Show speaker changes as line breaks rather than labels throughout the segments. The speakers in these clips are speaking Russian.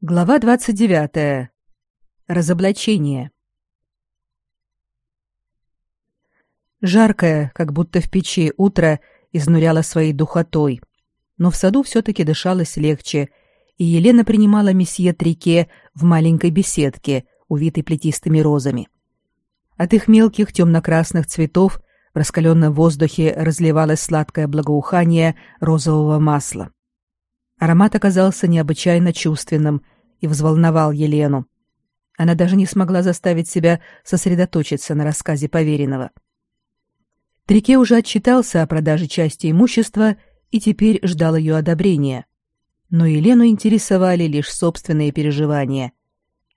Глава 29. Разоблачение. Жаркое, как будто в печи, утро изнуряло своей духотой, но в саду все-таки дышалось легче, и Елена принимала месье Трике в маленькой беседке, увитой плетистыми розами. От их мелких темно-красных цветов в раскаленном воздухе разливалось сладкое благоухание розового масла. Аромат оказался необычайно чувственным и взволновал Елену. Она даже не смогла заставить себя сосредоточиться на рассказе поверенного. Трике уже отчитался о продаже части имущества и теперь ждал ее одобрения. Но Елену интересовали лишь собственные переживания.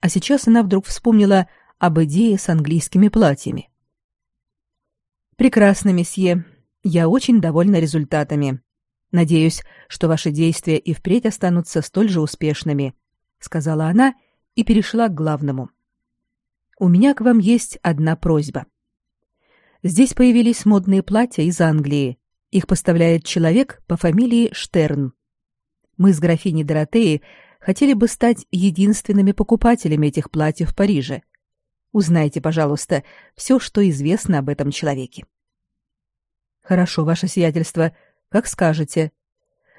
А сейчас она вдруг вспомнила об идее с английскими платьями. «Прекрасно, месье. Я очень довольна результатами. Надеюсь, что ваши действия и впредь останутся столь же успешными, сказала она и перешла к главному. У меня к вам есть одна просьба. Здесь появились модные платья из Англии. Их поставляет человек по фамилии Штерн. Мы с графиней Доротеей хотели бы стать единственными покупателями этих платьев в Париже. Узнайте, пожалуйста, все, что известно об этом человеке. Хорошо, ваше сиятельство, как скажете.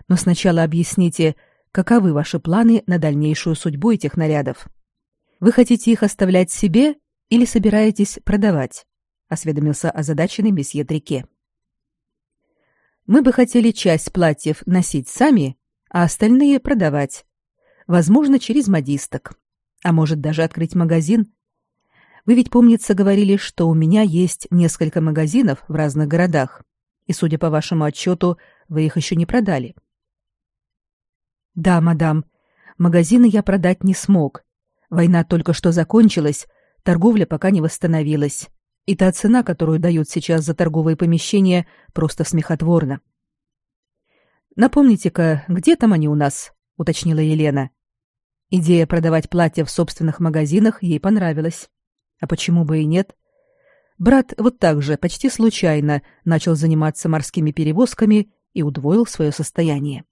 Но сначала объясните, каковы ваши планы на дальнейшую судьбу этих нарядов. Вы хотите их оставлять себе или собираетесь продавать? осведомился озадаченный месье Трике. Мы бы хотели часть платьев носить сами, а остальные продавать. Возможно, через модисток. А может, даже открыть магазин. Вы ведь, помнится, говорили, что у меня есть несколько магазинов в разных городах и, судя по вашему отчету, вы их еще не продали. Да, мадам, магазины я продать не смог. Война только что закончилась, торговля пока не восстановилась. И та цена, которую дают сейчас за торговые помещения, просто смехотворна. Напомните-ка, где там они у нас? уточнила Елена. Идея продавать платья в собственных магазинах ей понравилась. А почему бы и нет? Брат вот так же, почти случайно, начал заниматься морскими перевозками и удвоил свое состояние.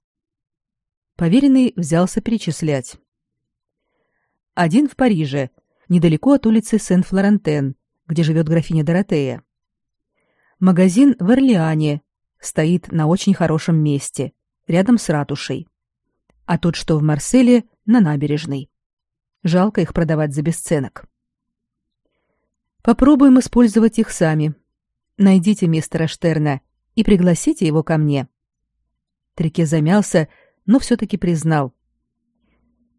Поверенный взялся перечислять. Один в Париже, недалеко от улицы Сен-Флорентен, где живет графиня Доротея. Магазин в Орлеане стоит на очень хорошем месте, рядом с ратушей. А тот, что в Марселе, на набережной. Жалко их продавать за бесценок. Попробуем использовать их сами. Найдите мистера Штерна и пригласите его ко мне. Трике замялся, но все-таки признал.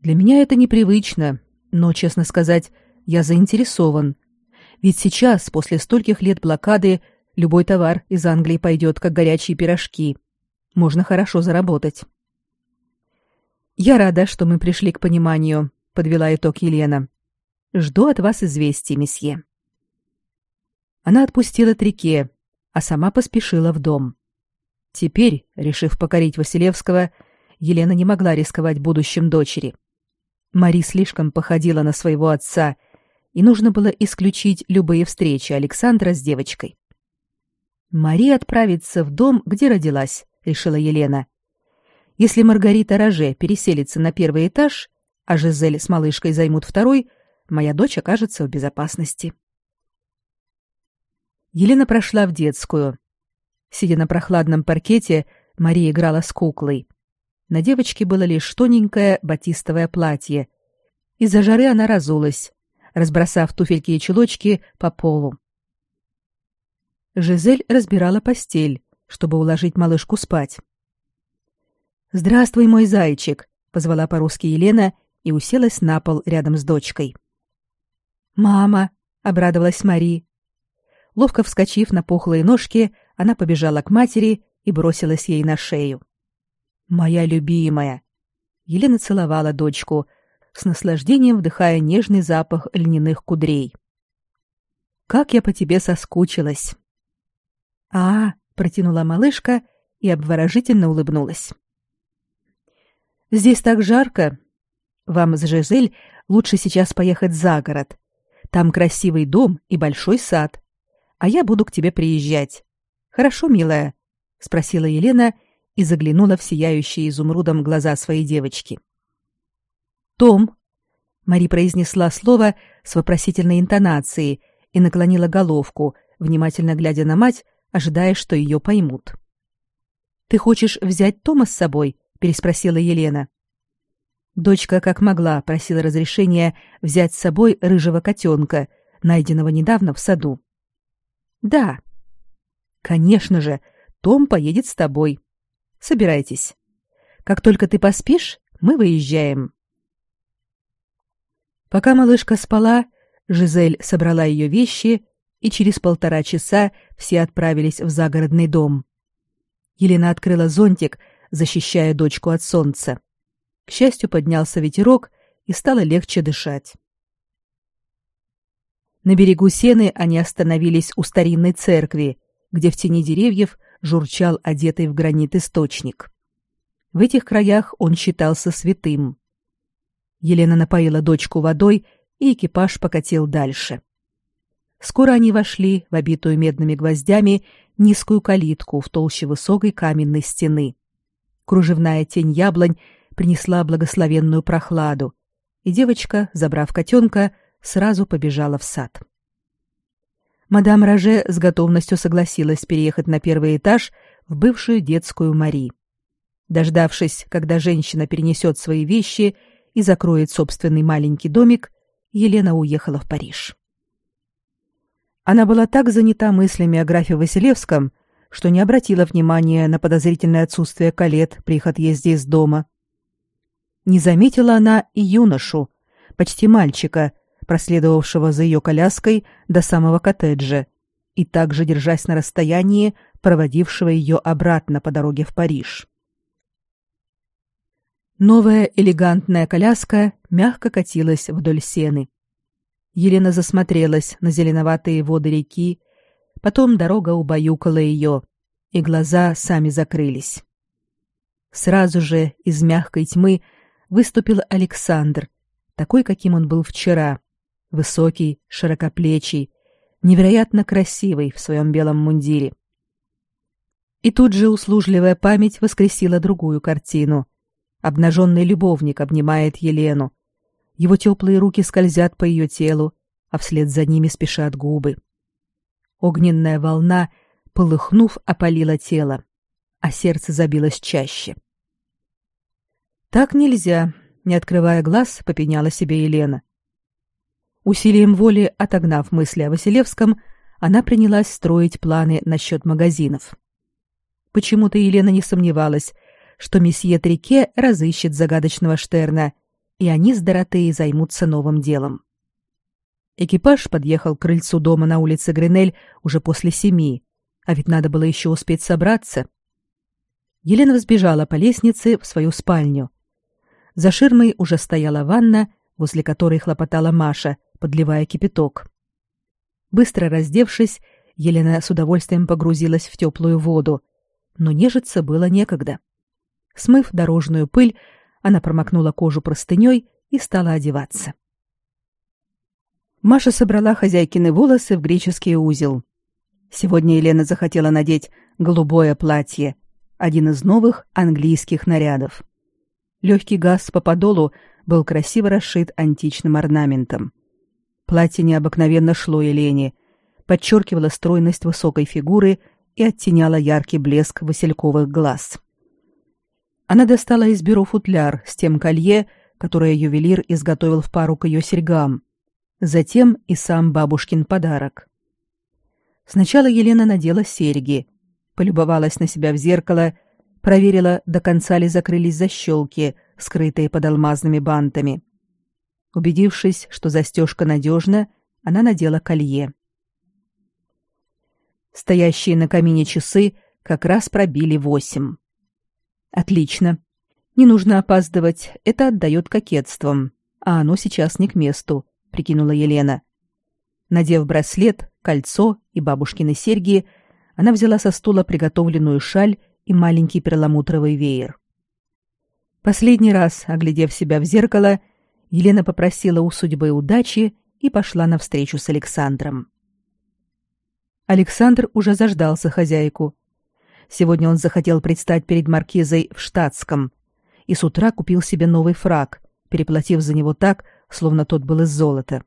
Для меня это непривычно, но, честно сказать, я заинтересован. Ведь сейчас, после стольких лет блокады, любой товар из Англии пойдет, как горячие пирожки. Можно хорошо заработать. Я рада, что мы пришли к пониманию, подвела итог Елена. Жду от вас известий, месье. Она отпустила Трике, а сама поспешила в дом. Теперь, решив покорить Василевского, Елена не могла рисковать будущим дочери. Мари слишком походила на своего отца, и нужно было исключить любые встречи Александра с девочкой. Мари отправится в дом, где родилась, решила Елена. Если Маргарита Роже переселится на первый этаж, а Жизель с малышкой займут второй, моя дочь окажется в безопасности. Елена прошла в детскую. Сидя на прохладном паркете, Мария играла с куклой. На девочке было лишь тоненькое батистовое платье. Из-за жары она разулась, разбросав туфельки и чулочки по полу. Жизель разбирала постель, чтобы уложить малышку спать. «Здравствуй, мой зайчик», — позвала по-русски Елена и уселась на пол рядом с дочкой. «Мама», — обрадовалась Мари, Ловко вскочив на пухлые ножки, она побежала к матери и бросилась ей на шею. «Моя любимая!» Елена целовала дочку, с наслаждением вдыхая нежный запах льняных кудрей. «Как я по тебе соскучилась!» «А!» — протянула малышка и обворожительно улыбнулась. «Здесь так жарко. Вам с Жизель лучше сейчас поехать за город. Там красивый дом и большой сад а я буду к тебе приезжать. Хорошо, милая, спросила Елена и заглянула в сияющие изумрудом глаза своей девочки. Том. Мари произнесла слово с вопросительной интонацией и наклонила головку, внимательно глядя на мать, ожидая, что ее поймут. Ты хочешь взять Тома с собой? переспросила Елена. Дочка как могла просила разрешения взять с собой рыжего котенка, найденного недавно в саду. Да. Конечно же, том поедет с тобой. Собирайтесь. Как только ты поспишь, мы выезжаем. Пока малышка спала, Жизель собрала ее вещи, и через полтора часа все отправились в загородный дом. Елена открыла зонтик, защищая дочку от солнца. К счастью, поднялся ветерок, и стало легче дышать. На берегу Сены они остановились у старинной церкви, где в тени деревьев журчал одетый в гранит источник. В этих краях он считался святым. Елена напоила дочку водой, и экипаж покатил дальше. Скоро они вошли в обитую медными гвоздями низкую калитку в толще высокой каменной стены. Кружевная тень яблонь принесла благословенную прохладу, и девочка, забрав котенка, сразу побежала в сад. Мадам Роже с готовностью согласилась переехать на первый этаж в бывшую детскую Мари. Дождавшись, когда женщина перенесет свои вещи и закроет собственный маленький домик, Елена уехала в Париж. Она была так занята мыслями о графе Василевском, что не обратила внимания на подозрительное отсутствие колет при их отъезде из дома. Не заметила она и юношу, почти мальчика, проследовавшего за ее коляской до самого коттеджа и также держась на расстоянии, проводившего ее обратно по дороге в Париж. Новая элегантная коляска мягко катилась вдоль сены. Елена засмотрелась на зеленоватые воды реки, потом дорога убаюкала ее, и глаза сами закрылись. Сразу же из мягкой тьмы выступил Александр, такой, каким он был вчера, высокий, широкоплечий, невероятно красивый в своем белом мундире. И тут же услужливая память воскресила другую картину. Обнаженный любовник обнимает Елену. Его теплые руки скользят по ее телу, а вслед за ними спешат губы. Огненная волна, полыхнув, опалила тело, а сердце забилось чаще. «Так нельзя», — не открывая глаз, попеняла себе Елена. Усилием воли отогнав мысли о Василевском, она принялась строить планы насчет магазинов. Почему-то Елена не сомневалась, что месье Трике разыщет загадочного Штерна, и они с Доротеей займутся новым делом. Экипаж подъехал к крыльцу дома на улице Гренель уже после семи, а ведь надо было еще успеть собраться. Елена взбежала по лестнице в свою спальню. За ширмой уже стояла ванна, возле которой хлопотала Маша, подливая кипяток. Быстро раздевшись, Елена с удовольствием погрузилась в теплую воду, но нежиться было некогда. Смыв дорожную пыль, она промокнула кожу простыней и стала одеваться. Маша собрала хозяйкины волосы в греческий узел. Сегодня Елена захотела надеть голубое платье, один из новых английских нарядов. Легкий газ по подолу был красиво расшит античным орнаментом. Платье необыкновенно шло Елене, подчеркивало стройность высокой фигуры и оттеняло яркий блеск васильковых глаз. Она достала из бюро футляр с тем колье, которое ювелир изготовил в пару к ее серьгам. Затем и сам бабушкин подарок. Сначала Елена надела серьги, полюбовалась на себя в зеркало, проверила, до конца ли закрылись защелки, скрытые под алмазными бантами. Убедившись, что застежка надежна, она надела колье. Стоящие на камине часы как раз пробили восемь. Отлично. Не нужно опаздывать, это отдает кокетством, а оно сейчас не к месту, прикинула Елена. Надев браслет, кольцо и бабушкины серьги, она взяла со стула приготовленную шаль и маленький перламутровый веер. Последний раз, оглядев себя в зеркало, Елена попросила у судьбы удачи и пошла на встречу с Александром. Александр уже заждался хозяйку. Сегодня он захотел предстать перед маркизой в штатском и с утра купил себе новый фрак, переплатив за него так, словно тот был из золота.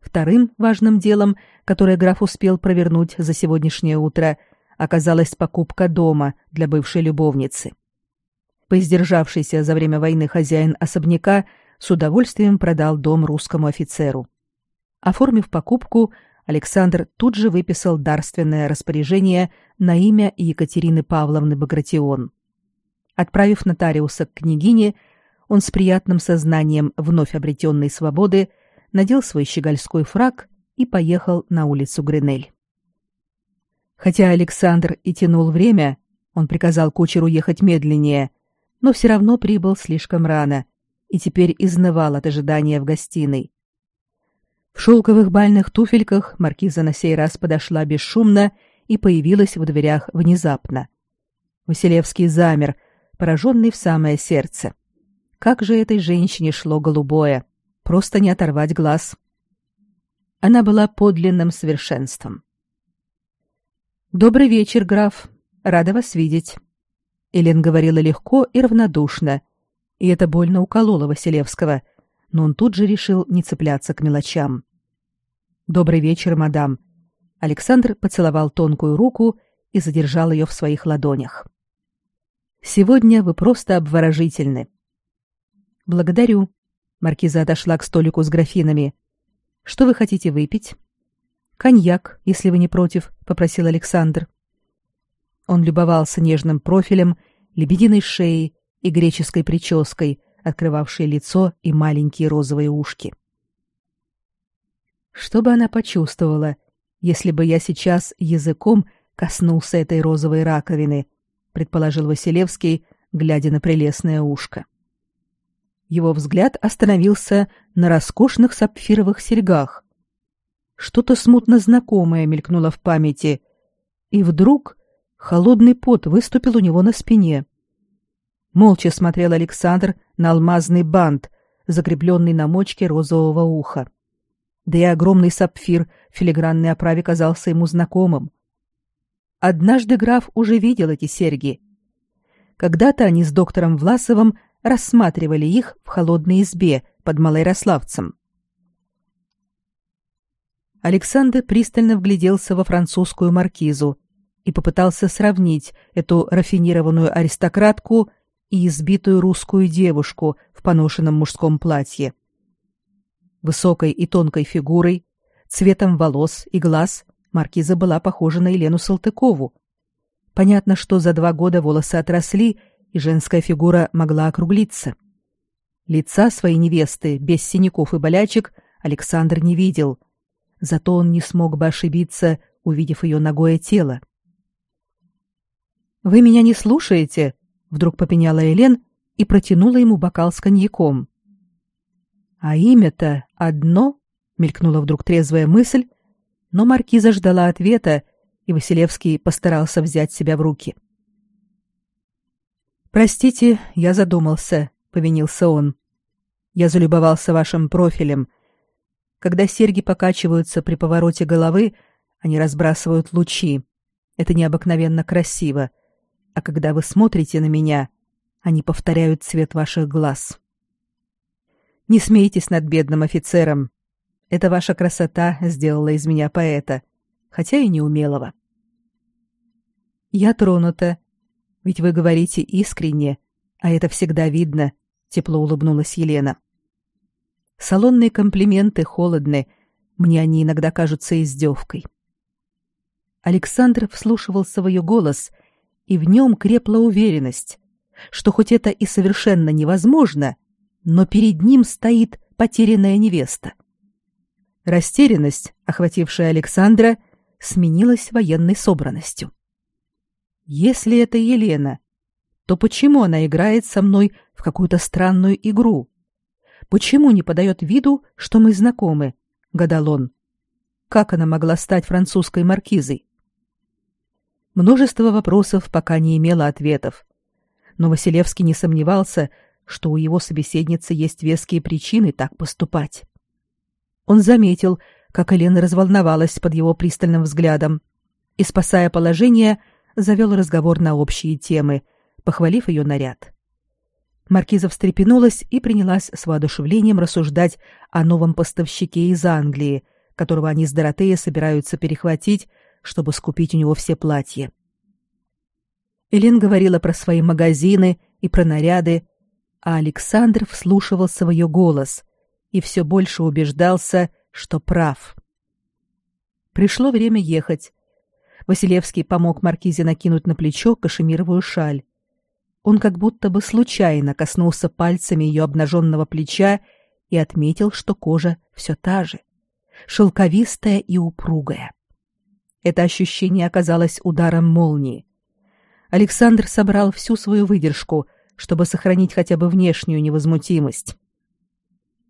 Вторым важным делом, которое граф успел провернуть за сегодняшнее утро, оказалась покупка дома для бывшей любовницы. Поиздержавшийся за время войны хозяин особняка с удовольствием продал дом русскому офицеру. Оформив покупку, Александр тут же выписал дарственное распоряжение на имя Екатерины Павловны Багратион. Отправив нотариуса к княгине, он с приятным сознанием вновь обретенной свободы надел свой щегольской фраг и поехал на улицу Гренель. Хотя Александр и тянул время, он приказал кучеру ехать медленнее, но все равно прибыл слишком рано и теперь изнывал от ожидания в гостиной. В шелковых бальных туфельках маркиза на сей раз подошла бесшумно и появилась в дверях внезапно. Василевский замер, пораженный в самое сердце. Как же этой женщине шло голубое, просто не оторвать глаз. Она была подлинным совершенством. Добрый вечер, граф. Рада вас видеть. Элен говорила легко и равнодушно, и это больно укололо Василевского, но он тут же решил не цепляться к мелочам. Добрый вечер, мадам. Александр поцеловал тонкую руку и задержал ее в своих ладонях. Сегодня вы просто обворожительны. Благодарю. Маркиза отошла к столику с графинами. Что вы хотите выпить? Коньяк, если вы не против, попросил Александр. Он любовался нежным профилем, лебединой шеей и греческой прической, открывавшей лицо и маленькие розовые ушки. Что бы она почувствовала, если бы я сейчас языком коснулся этой розовой раковины, предположил Василевский, глядя на прелестное ушко. Его взгляд остановился на роскошных сапфировых серьгах. Что-то смутно знакомое мелькнуло в памяти, и вдруг холодный пот выступил у него на спине. Молча смотрел Александр на алмазный бант, закрепленный на мочке розового уха. Да и огромный сапфир в филигранной оправе казался ему знакомым. Однажды граф уже видел эти серьги. Когда-то они с доктором Власовым рассматривали их в холодной избе под Малоярославцем. Александр пристально вгляделся во французскую маркизу и попытался сравнить эту рафинированную аристократку и избитую русскую девушку в поношенном мужском платье. Высокой и тонкой фигурой, цветом волос и глаз маркиза была похожа на Елену Салтыкову. Понятно, что за два года волосы отросли, и женская фигура могла округлиться. Лица своей невесты, без синяков и болячек, Александр не видел. Зато он не смог бы ошибиться, увидев ее ногое тело. «Вы меня не слушаете?» — вдруг попеняла Елен и протянула ему бокал с коньяком. «А имя-то одно?» — мелькнула вдруг трезвая мысль, но маркиза ждала ответа, и Василевский постарался взять себя в руки. «Простите, я задумался», — повинился он. «Я залюбовался вашим профилем. Когда серьги покачиваются при повороте головы, они разбрасывают лучи. Это необыкновенно красиво. А когда вы смотрите на меня, они повторяют цвет ваших глаз. Не смейтесь над бедным офицером. Это ваша красота сделала из меня поэта, хотя и неумелого. Я тронута. Ведь вы говорите искренне, а это всегда видно, тепло улыбнулась Елена. Салонные комплименты холодны, мне они иногда кажутся издевкой. Александр вслушивался в ее голос, и в нем крепла уверенность, что хоть это и совершенно невозможно, но перед ним стоит потерянная невеста. Растерянность, охватившая Александра, сменилась военной собранностью. Если это Елена, то почему она играет со мной в какую-то странную игру? Почему не подает виду, что мы знакомы? гадал он. Как она могла стать французской маркизой? Множество вопросов пока не имело ответов. Но Василевский не сомневался, что у его собеседницы есть веские причины так поступать. Он заметил, как Елена разволновалась под его пристальным взглядом и, спасая положение, завел разговор на общие темы, похвалив ее наряд. Маркиза встрепенулась и принялась с воодушевлением рассуждать о новом поставщике из Англии, которого они с Доротеей собираются перехватить, чтобы скупить у него все платья. Элен говорила про свои магазины и про наряды, а Александр вслушивался в ее голос и все больше убеждался, что прав. Пришло время ехать. Василевский помог Маркизе накинуть на плечо кашемировую шаль. Он как будто бы случайно коснулся пальцами ее обнаженного плеча и отметил, что кожа все та же, шелковистая и упругая. Это ощущение оказалось ударом молнии. Александр собрал всю свою выдержку, чтобы сохранить хотя бы внешнюю невозмутимость.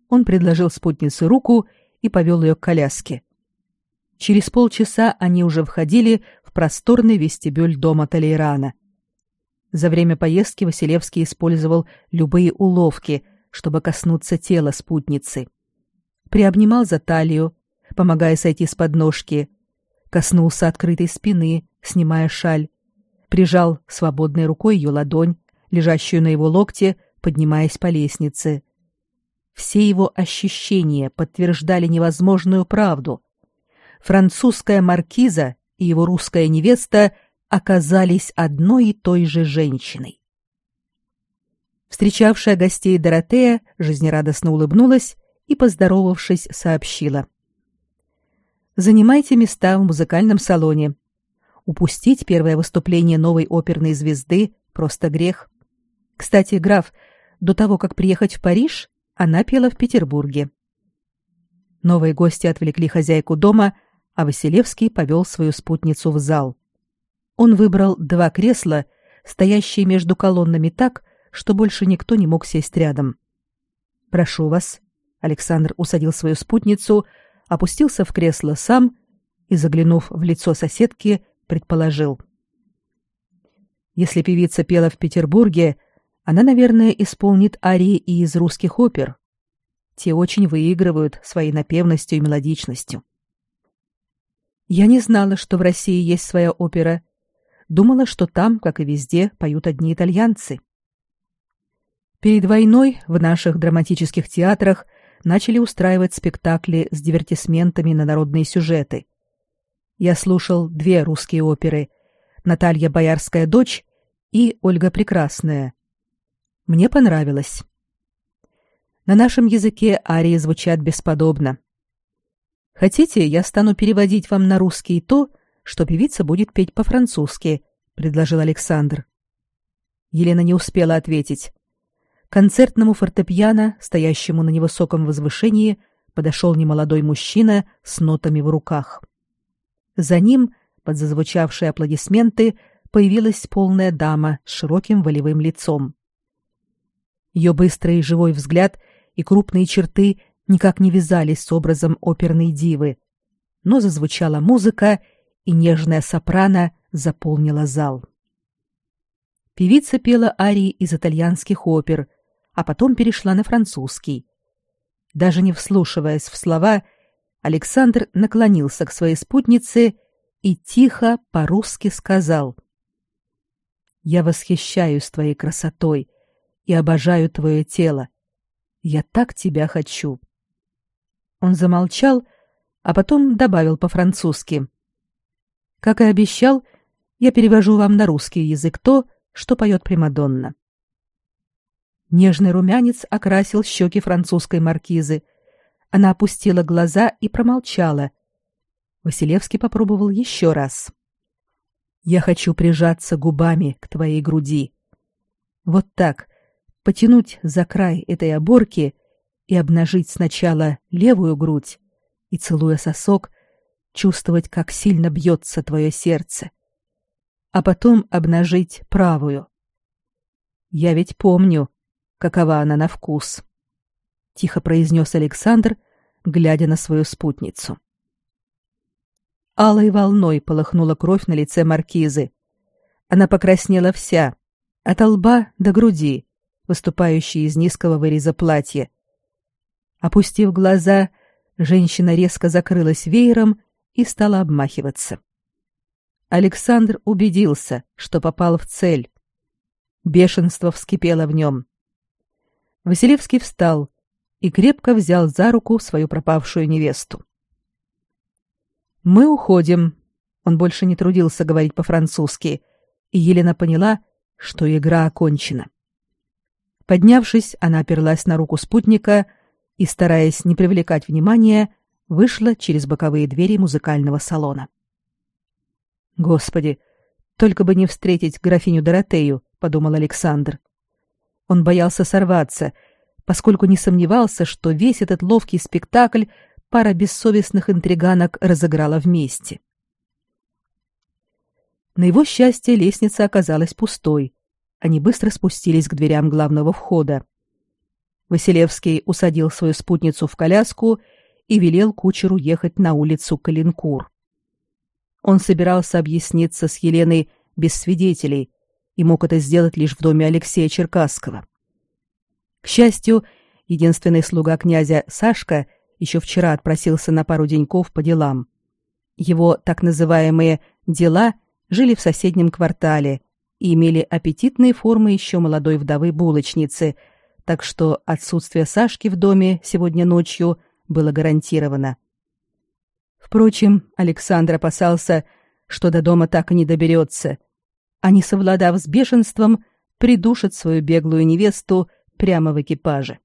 Он предложил спутнице руку и повел ее к коляске. Через полчаса они уже входили в просторный вестибюль дома Толейрана. За время поездки Василевский использовал любые уловки, чтобы коснуться тела спутницы. Приобнимал за талию, помогая сойти с подножки, коснулся открытой спины, снимая шаль, прижал свободной рукой ее ладонь, лежащую на его локте, поднимаясь по лестнице. Все его ощущения подтверждали невозможную правду. Французская маркиза и его русская невеста оказались одной и той же женщиной. Встречавшая гостей Доротея жизнерадостно улыбнулась и, поздоровавшись, сообщила. «Занимайте места в музыкальном салоне. Упустить первое выступление новой оперной звезды — просто грех. Кстати, граф, до того, как приехать в Париж, она пела в Петербурге. Новые гости отвлекли хозяйку дома, а Василевский повел свою спутницу в зал. Он выбрал два кресла, стоящие между колоннами так, что больше никто не мог сесть рядом. «Прошу вас». Александр усадил свою спутницу, опустился в кресло сам и, заглянув в лицо соседки, предположил. «Если певица пела в Петербурге, она, наверное, исполнит арии и из русских опер. Те очень выигрывают своей напевностью и мелодичностью. Я не знала, что в России есть своя опера. Думала, что там, как и везде, поют одни итальянцы. Перед войной в наших драматических театрах начали устраивать спектакли с дивертисментами на народные сюжеты. Я слушал две русские оперы «Наталья Боярская дочь» и «Ольга Прекрасная», мне понравилось. На нашем языке арии звучат бесподобно. Хотите, я стану переводить вам на русский то, что певица будет петь по-французски, предложил Александр. Елена не успела ответить. Концертному фортепиано, стоящему на невысоком возвышении, подошел немолодой мужчина с нотами в руках. За ним, под зазвучавшие аплодисменты, появилась полная дама с широким волевым лицом. Ее быстрый и живой взгляд и крупные черты никак не вязались с образом оперной дивы. Но зазвучала музыка, и нежная сопрано заполнила зал. Певица пела арии из итальянских опер, а потом перешла на французский. Даже не вслушиваясь в слова, Александр наклонился к своей спутнице и тихо по-русски сказал: "Я восхищаюсь твоей красотой и обожаю твое тело. Я так тебя хочу. Он замолчал, а потом добавил по-французски: Как и обещал, я перевожу вам на русский язык то, что поет Примадонна. Нежный румянец окрасил щеки французской маркизы. Она опустила глаза и промолчала. Василевский попробовал еще раз. Я хочу прижаться губами к твоей груди. Вот так, потянуть за край этой оборки и обнажить сначала левую грудь и, целуя сосок, чувствовать, как сильно бьется твое сердце, а потом обнажить правую. Я ведь помню, какова она на вкус, тихо произнес Александр, глядя на свою спутницу. Алой волной полыхнула кровь на лице маркизы. Она покраснела вся, от лба до груди, выступающие из низкого выреза платья. Опустив глаза, женщина резко закрылась веером и стала обмахиваться. Александр убедился, что попал в цель. Бешенство вскипело в нем. Василевский встал и крепко взял за руку свою пропавшую невесту. Мы уходим. Он больше не трудился говорить по-французски, и Елена поняла, что игра окончена. Поднявшись, она оперлась на руку спутника и, стараясь не привлекать внимания, вышла через боковые двери музыкального салона. Господи, только бы не встретить графиню Доротею, подумал Александр. Он боялся сорваться, поскольку не сомневался, что весь этот ловкий спектакль пара бессовестных интриганок разыграла вместе. На его счастье лестница оказалась пустой. Они быстро спустились к дверям главного входа. Василевский усадил свою спутницу в коляску и велел кучеру ехать на улицу Калинкур. Он собирался объясниться с Еленой без свидетелей и мог это сделать лишь в доме Алексея Черкасского. К счастью, единственный слуга князя Сашка еще вчера отпросился на пару деньков по делам. Его так называемые «дела» жили в соседнем квартале и имели аппетитные формы еще молодой вдовы булочницы, так что отсутствие Сашки в доме сегодня ночью было гарантировано. Впрочем, Александр опасался, что до дома так и не доберется, не совладав с бешенством, придушит свою беглую невесту прямо в экипаже.